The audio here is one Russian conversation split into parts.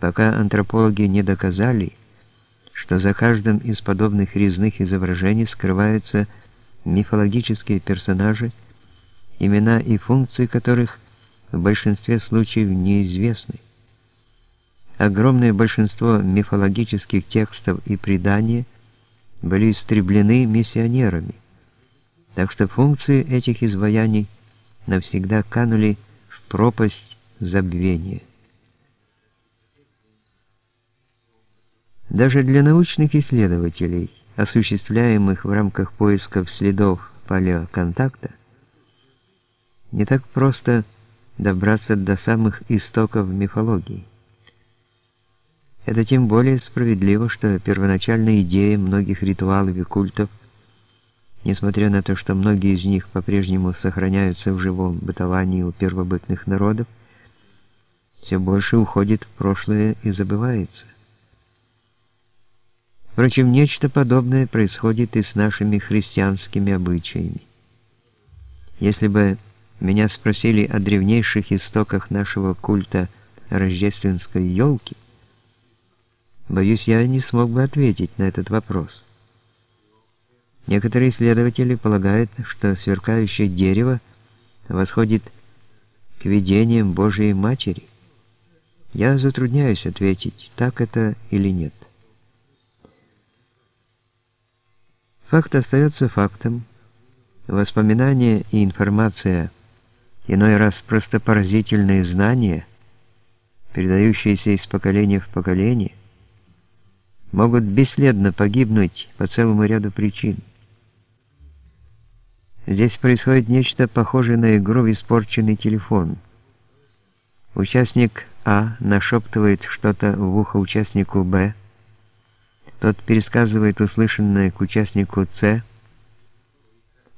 пока антропологи не доказали, что за каждым из подобных резных изображений скрываются мифологические персонажи, имена и функции которых в большинстве случаев неизвестны. Огромное большинство мифологических текстов и преданий были истреблены миссионерами, так что функции этих изваяний навсегда канули в пропасть забвения. Даже для научных исследователей, осуществляемых в рамках поисков следов палеоконтакта, не так просто добраться до самых истоков мифологии. Это тем более справедливо, что первоначальная идея многих ритуалов и культов, несмотря на то, что многие из них по-прежнему сохраняются в живом бытовании у первобытных народов, все больше уходит в прошлое и забывается. Впрочем, нечто подобное происходит и с нашими христианскими обычаями. Если бы меня спросили о древнейших истоках нашего культа рождественской елки, боюсь, я не смог бы ответить на этот вопрос. Некоторые исследователи полагают, что сверкающее дерево восходит к видениям Божией Матери. Я затрудняюсь ответить, так это или нет. Факт остается фактом. Воспоминания и информация иной раз просто поразительные знания, передающиеся из поколения в поколение, могут бесследно погибнуть по целому ряду причин. Здесь происходит нечто похожее на игру в испорченный телефон. Участник А нашептывает что-то в ухо участнику Б, тот пересказывает услышанное к участнику С,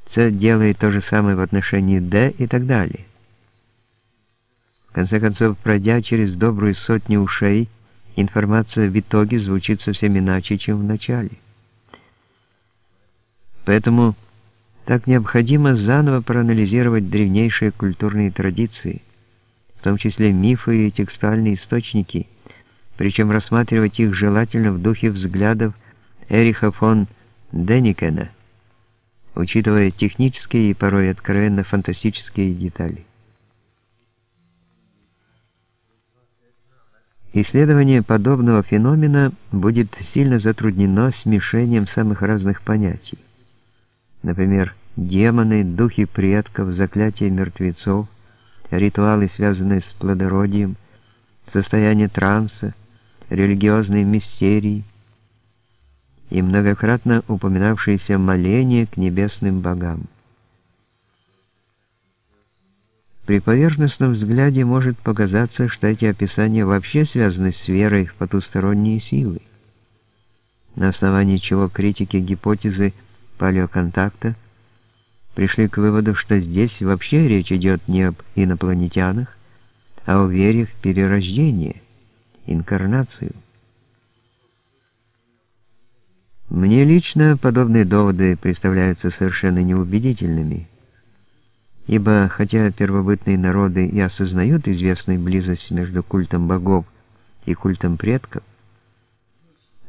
С делает то же самое в отношении Д и так далее. В конце концов, пройдя через добрую сотню ушей, информация в итоге звучит совсем иначе, чем в начале. Поэтому так необходимо заново проанализировать древнейшие культурные традиции, в том числе мифы и текстуальные источники, причем рассматривать их желательно в духе взглядов Эриха фон Деникена, учитывая технические и порой откровенно фантастические детали. Исследование подобного феномена будет сильно затруднено смешением самых разных понятий. Например, демоны, духи предков, заклятия мертвецов, ритуалы, связанные с плодородием, состояние транса, религиозные мистерии и многократно упоминавшиеся моления к небесным богам. При поверхностном взгляде может показаться, что эти описания вообще связаны с верой в потусторонние силы, на основании чего критики гипотезы палеоконтакта пришли к выводу, что здесь вообще речь идет не об инопланетянах, а о вере в перерождение, инкарнацию. Мне лично подобные доводы представляются совершенно неубедительными, ибо хотя первобытные народы и осознают известную близость между культом богов и культом предков,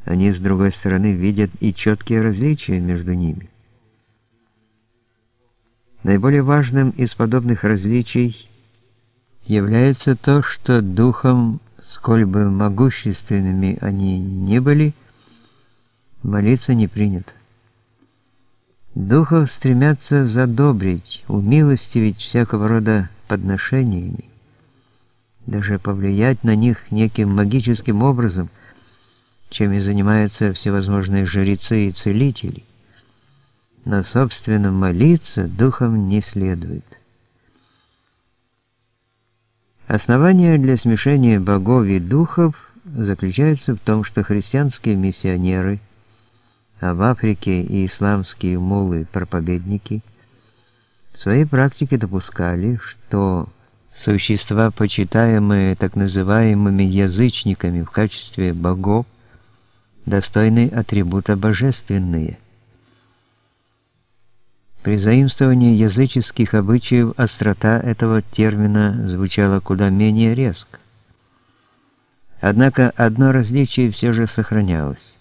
они, с другой стороны, видят и четкие различия между ними. Наиболее важным из подобных различий является то, что духом, сколь бы могущественными они ни были, молиться не принято. Духов стремятся задобрить, умилостивить всякого рода подношениями, даже повлиять на них неким магическим образом, чем и занимаются всевозможные жрецы и целители но, собственно, молиться духом не следует. Основание для смешения богов и духов заключается в том, что христианские миссионеры, а в Африке и исламские мулы-проповедники в своей практике допускали, что существа, почитаемые так называемыми язычниками в качестве богов, достойны атрибута божественные – при заимствовании языческих обычаев острота этого термина звучала куда менее резко. Однако одно различие все же сохранялось.